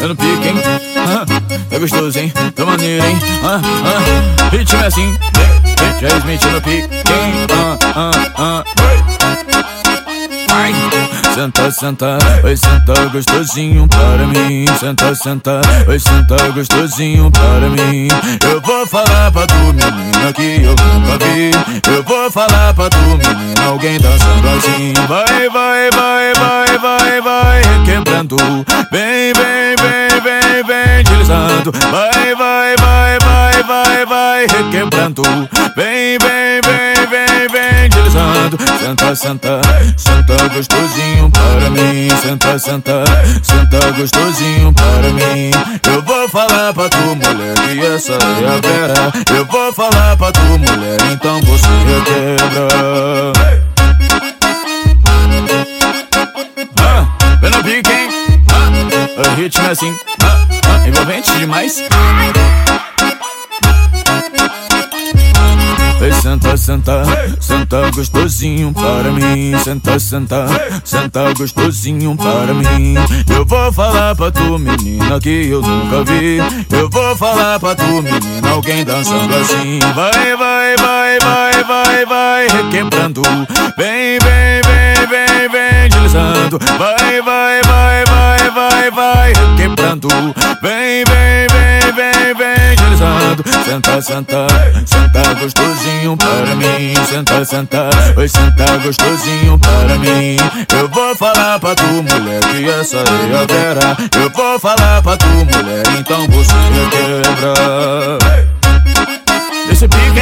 eu no pique, hein? É gostoso, hein? Tô maneiro, hein? Hã? Hã? Ritmo é assim, Jay Smith no pique, hein? Hã? Hã? Hã? Senta, senta, oi, senta gostosinho para mim. Senta, senta, oi, senta gostosinho para mim. Eu vou falar pra tu, menina, que eu nunca vi. Eu vou falar pra tu, menina, alguém dançando assim. Vai, vai, vai, vai, vai, vai, requebrando. Vem, vem, vem, vem, vem, deslizando. Vai, vai, vai, vai, vai, vai, requebrando. Vem, vem, vem, deslizando. Senta, senta, senta gostosinho para mim. Senta, senta, senta gostosinho para mim. Eu vou falar pra tu, mulher, que essa é a vera. Eu vou falar pra tu, mulher, então você requebra. Ah, vem no pique, hein? Ah, o ritmo é assim, ah, envolvente demais. Senta, senta, gostosinho para mim. Senta, senta, senta gostosinho para mim. Eu vou falar pra tu, menina, que eu nunca vi. Eu vou falar pra tu, menina, alguém dançando assim. Vai, vai, vai, vai, vai, vai, requebrando. Vem, vem, vem, vem, vem, deslizando. Vai, vai, vai, vai, vai, vai, requebrando. Vem, vem, vem, vem, vem, deslizando. Senta, senta, senta gostosinho para mim. Senta, senta, oi, senta gostosinho para mim. Eu vou falar pra tu, mulher, que essa é a vera. Eu vou falar pra tu, mulher, então você quebra. Esse pique,